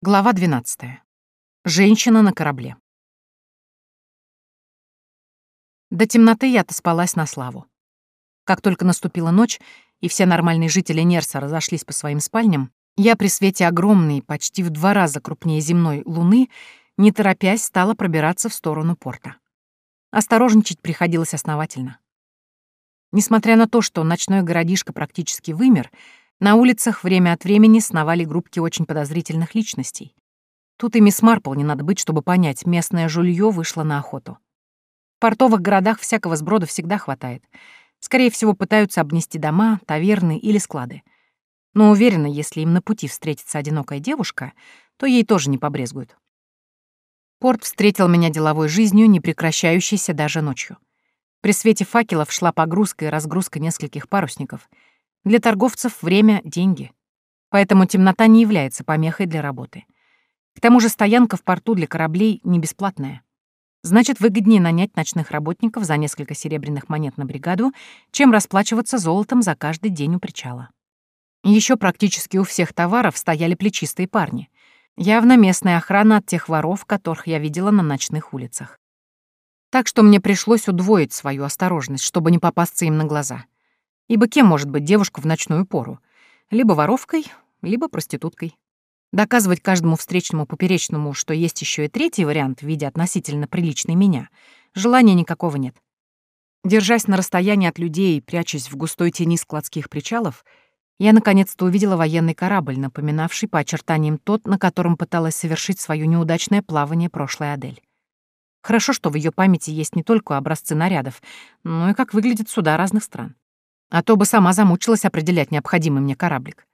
Глава 12. Женщина на корабле. До темноты я отоспалась на славу. Как только наступила ночь, и все нормальные жители Нерса разошлись по своим спальням, я при свете огромной, почти в два раза крупнее земной, луны, не торопясь, стала пробираться в сторону порта. Осторожничать приходилось основательно. Несмотря на то, что ночной городишко практически вымер, на улицах время от времени сновали группки очень подозрительных личностей. Тут и мисс Марпл не надо быть, чтобы понять, местное жулье вышло на охоту. В портовых городах всякого сброда всегда хватает. Скорее всего, пытаются обнести дома, таверны или склады. Но уверена, если им на пути встретится одинокая девушка, то ей тоже не побрезгуют. Порт встретил меня деловой жизнью, не прекращающейся даже ночью. При свете факелов шла погрузка и разгрузка нескольких парусников — для торговцев время — деньги. Поэтому темнота не является помехой для работы. К тому же стоянка в порту для кораблей не бесплатная. Значит, выгоднее нанять ночных работников за несколько серебряных монет на бригаду, чем расплачиваться золотом за каждый день у причала. Еще практически у всех товаров стояли плечистые парни. Явно местная охрана от тех воров, которых я видела на ночных улицах. Так что мне пришлось удвоить свою осторожность, чтобы не попасться им на глаза — Ибо кем может быть девушка в ночную пору? Либо воровкой, либо проституткой. Доказывать каждому встречному поперечному, что есть еще и третий вариант в виде относительно приличной меня, желания никакого нет. Держась на расстоянии от людей и прячась в густой тени складских причалов, я наконец-то увидела военный корабль, напоминавший по очертаниям тот, на котором пыталась совершить свое неудачное плавание прошлой Адель. Хорошо, что в ее памяти есть не только образцы нарядов, но и как выглядят суда разных стран а то бы сама замучилась определять необходимый мне кораблик.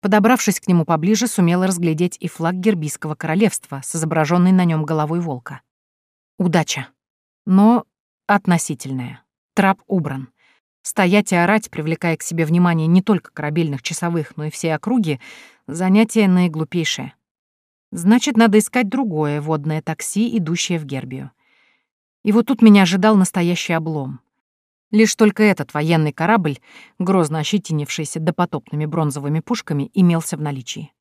Подобравшись к нему поближе, сумела разглядеть и флаг Гербийского королевства с изображенной на нем головой волка. Удача. Но относительная. Трап убран. Стоять и орать, привлекая к себе внимание не только корабельных часовых, но и всей округи, занятие наиглупейшее. Значит, надо искать другое водное такси, идущее в Гербию. И вот тут меня ожидал настоящий облом. Лишь только этот военный корабль, грозно ощетинившийся допотопными бронзовыми пушками, имелся в наличии.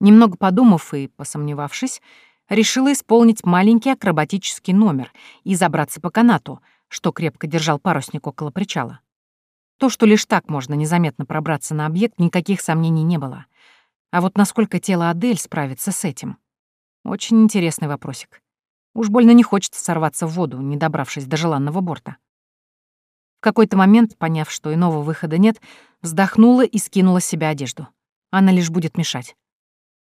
Немного подумав и посомневавшись, решила исполнить маленький акробатический номер и забраться по канату, что крепко держал парусник около причала. То, что лишь так можно незаметно пробраться на объект, никаких сомнений не было. А вот насколько тело Адель справится с этим? Очень интересный вопросик. Уж больно не хочется сорваться в воду, не добравшись до желанного борта какой-то момент, поняв, что иного выхода нет, вздохнула и скинула с себя одежду. Она лишь будет мешать.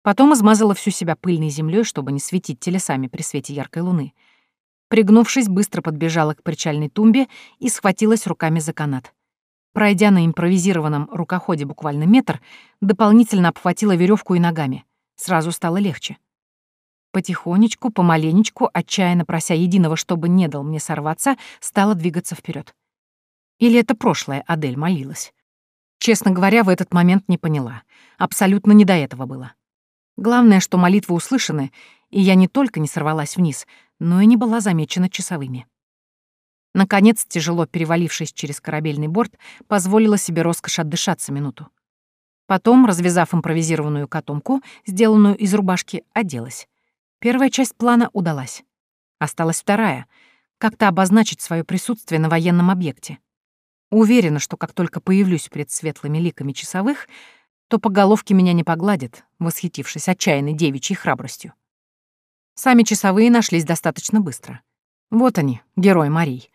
Потом измазала всю себя пыльной землей, чтобы не светить телесами при свете яркой луны. Пригнувшись, быстро подбежала к причальной тумбе и схватилась руками за канат. Пройдя на импровизированном рукоходе буквально метр, дополнительно обхватила веревку и ногами. Сразу стало легче. Потихонечку, помаленечку, отчаянно прося единого, чтобы не дал мне сорваться, стала двигаться вперед. Или это прошлое Адель молилась? Честно говоря, в этот момент не поняла. Абсолютно не до этого было. Главное, что молитвы услышаны, и я не только не сорвалась вниз, но и не была замечена часовыми. Наконец, тяжело перевалившись через корабельный борт, позволила себе роскошь отдышаться минуту. Потом, развязав импровизированную котомку, сделанную из рубашки, оделась. Первая часть плана удалась. Осталась вторая — как-то обозначить свое присутствие на военном объекте. Уверена, что как только появлюсь перед светлыми ликами часовых, то по головке меня не погладят, восхитившись отчаянной девичьей храбростью. Сами часовые нашлись достаточно быстро. Вот они, герой Марий.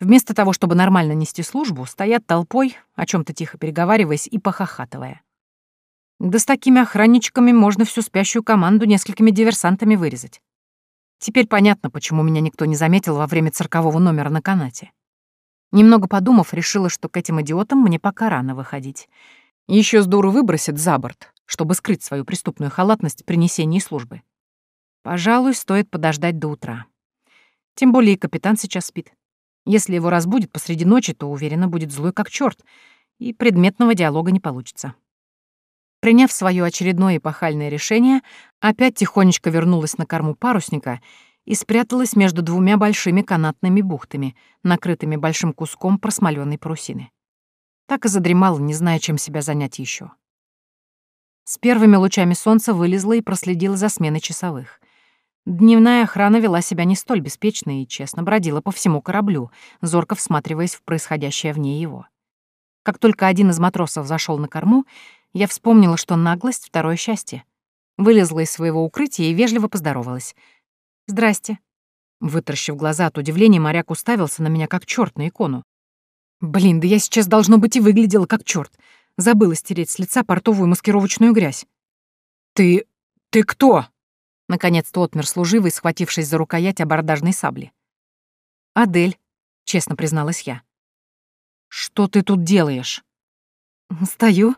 Вместо того, чтобы нормально нести службу, стоят толпой, о чем то тихо переговариваясь и похохатывая. Да с такими охранничками можно всю спящую команду несколькими диверсантами вырезать. Теперь понятно, почему меня никто не заметил во время циркового номера на канате. Немного подумав, решила, что к этим идиотам мне пока рано выходить. Еще с дуру выбросят за борт, чтобы скрыть свою преступную халатность при несении службы. Пожалуй, стоит подождать до утра. Тем более и капитан сейчас спит. Если его разбудит посреди ночи, то, уверенно, будет злой как черт, и предметного диалога не получится. Приняв свое очередное эпохальное решение, опять тихонечко вернулась на корму парусника и спряталась между двумя большими канатными бухтами, накрытыми большим куском просмоленной парусины. Так и задремала, не зная, чем себя занять еще. С первыми лучами солнца вылезла и проследила за сменой часовых. Дневная охрана вела себя не столь беспечно и честно бродила по всему кораблю, зорко всматриваясь в происходящее вне его. Как только один из матросов зашел на корму, я вспомнила, что наглость — второе счастье. Вылезла из своего укрытия и вежливо поздоровалась. «Здрасте». Вытаращив глаза от удивления, моряк уставился на меня как черт на икону. «Блин, да я сейчас, должно быть, и выглядела как черт. Забыла стереть с лица портовую маскировочную грязь. «Ты... ты кто?» Наконец-то отмер служивый, схватившись за рукоять абордажной сабли. «Адель», — честно призналась я. «Что ты тут делаешь?» «Стою».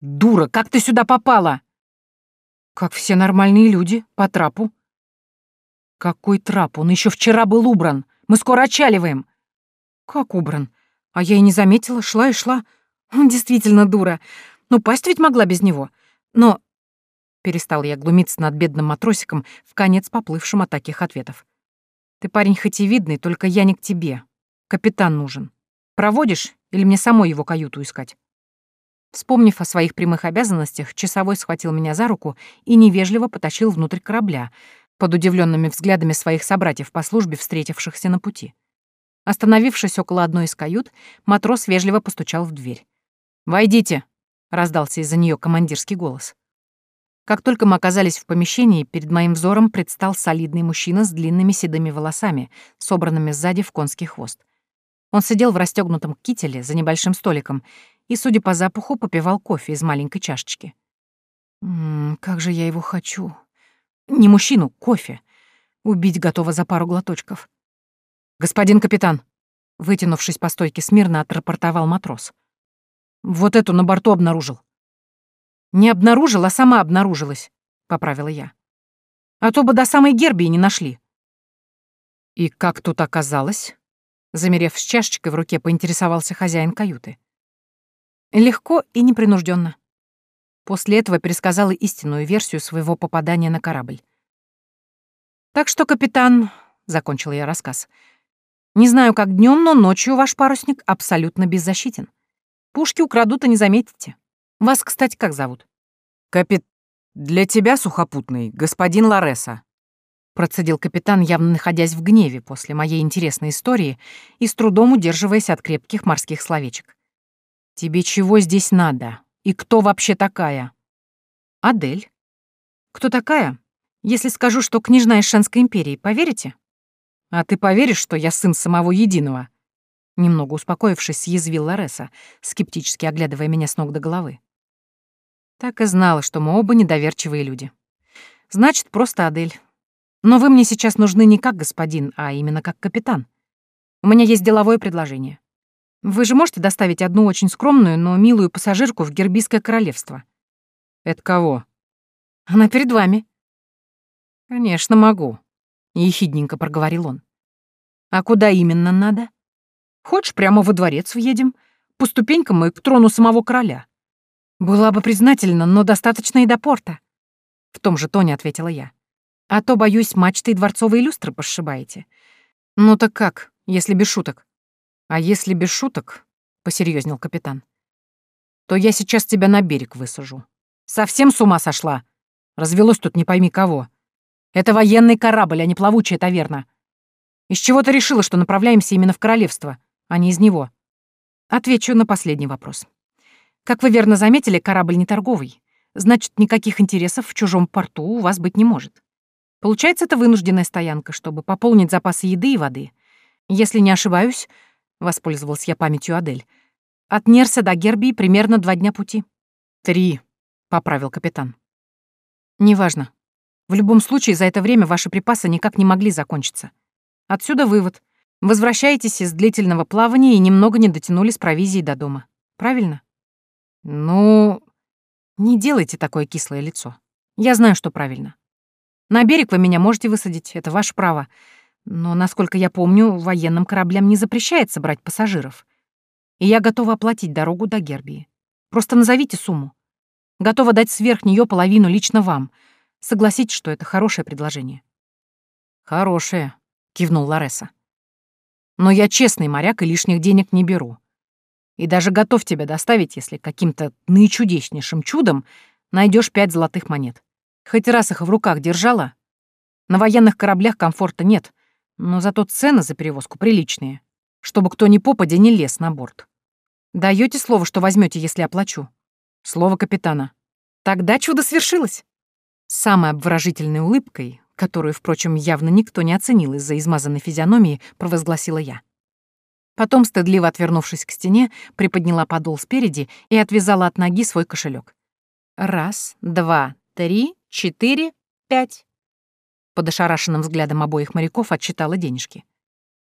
«Дура, как ты сюда попала?» «Как все нормальные люди, по трапу». «Какой трап? Он еще вчера был убран. Мы скоро отчаливаем». «Как убран? А я и не заметила, шла и шла. Действительно дура. Ну, пасть ведь могла без него. Но Перестал я глумиться над бедным матросиком, в конец поплывшим от таких ответов. «Ты парень хоть и видный, только я не к тебе. Капитан нужен. Проводишь или мне самой его каюту искать?» Вспомнив о своих прямых обязанностях, часовой схватил меня за руку и невежливо потащил внутрь корабля, под удивленными взглядами своих собратьев по службе, встретившихся на пути. Остановившись около одной из кают, матрос вежливо постучал в дверь. «Войдите!» — раздался из-за нее командирский голос. Как только мы оказались в помещении, перед моим взором предстал солидный мужчина с длинными седыми волосами, собранными сзади в конский хвост. Он сидел в расстегнутом кителе за небольшим столиком и, судя по запаху, попивал кофе из маленькой чашечки. Ммм, как же я его хочу. Не мужчину, кофе. Убить готова за пару глоточков. «Господин капитан!» Вытянувшись по стойке смирно, отрапортовал матрос. «Вот эту на борту обнаружил. «Не обнаружила, а сама обнаружилась», — поправила я. «А то бы до самой Гербии не нашли». «И как тут оказалось?» Замерев с чашечкой в руке, поинтересовался хозяин каюты. Легко и непринужденно. После этого пересказала истинную версию своего попадания на корабль. «Так что, капитан», — закончила я рассказ, — «не знаю, как днем, но ночью ваш парусник абсолютно беззащитен. Пушки украдут, и не заметите. Вас, кстати, как зовут? Капит... Для тебя, сухопутный, господин Лареса. Процедил капитан, явно находясь в гневе после моей интересной истории и с трудом удерживаясь от крепких морских словечек. Тебе чего здесь надо? И кто вообще такая? Адель. Кто такая? Если скажу, что княжна из Шенской империи, поверите? А ты поверишь, что я сын самого единого? Немного успокоившись, съязвил Лареса, скептически оглядывая меня с ног до головы. Так и знала, что мы оба недоверчивые люди. Значит, просто Адель. Но вы мне сейчас нужны не как господин, а именно как капитан. У меня есть деловое предложение. Вы же можете доставить одну очень скромную, но милую пассажирку в Гербийское королевство? Это кого? Она перед вами. Конечно, могу, ехидненько проговорил он. А куда именно надо? Хочешь, прямо во дворец въедем? По ступенькам и к трону самого короля. «Была бы признательна, но достаточно и до порта», — в том же тоне ответила я. «А то, боюсь, мачты и дворцовые люстры пошибаете». «Ну так как, если без шуток?» «А если без шуток?» — посерьезнел капитан. «То я сейчас тебя на берег высажу. Совсем с ума сошла? Развелось тут не пойми кого. Это военный корабль, а не плавучая таверна. Из чего ты решила, что направляемся именно в королевство, а не из него?» Отвечу на последний вопрос. Как вы верно заметили, корабль не торговый. Значит, никаких интересов в чужом порту у вас быть не может. Получается, это вынужденная стоянка, чтобы пополнить запасы еды и воды. Если не ошибаюсь, воспользовался я памятью Адель, от Нерса до Гербии примерно два дня пути. Три, поправил капитан. Неважно. В любом случае, за это время ваши припасы никак не могли закончиться. Отсюда вывод. Возвращаетесь из длительного плавания и немного не дотянули с провизией до дома. Правильно? «Ну...» «Не делайте такое кислое лицо. Я знаю, что правильно. На берег вы меня можете высадить, это ваше право. Но, насколько я помню, военным кораблям не запрещается брать пассажиров. И я готова оплатить дорогу до Гербии. Просто назовите сумму. Готова дать сверх нее половину лично вам. Согласитесь, что это хорошее предложение». «Хорошее», — кивнул Лареса. «Но я честный моряк и лишних денег не беру и даже готов тебя доставить, если каким-то наичудеснейшим чудом найдешь пять золотых монет. Хоть раз их в руках держала. На военных кораблях комфорта нет, но зато цены за перевозку приличные, чтобы кто ни попадя не лез на борт. Даете слово, что возьмете, если оплачу? Слово капитана. Тогда чудо свершилось. Самой обворожительной улыбкой, которую, впрочем, явно никто не оценил из-за измазанной физиономии, провозгласила я. Потом, стыдливо отвернувшись к стене, приподняла подол спереди и отвязала от ноги свой кошелек. Раз, два, три, четыре, пять. Под ошарашенным взглядом обоих моряков отчитала денежки.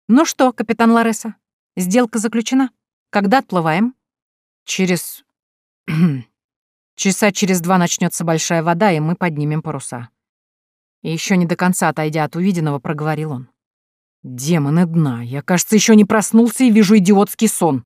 «Ну что, капитан Лареса, сделка заключена? Когда отплываем?» «Через... часа через два начнется большая вода, и мы поднимем паруса». И еще не до конца отойдя от увиденного, проговорил он. «Демоны дна, я, кажется, еще не проснулся и вижу идиотский сон».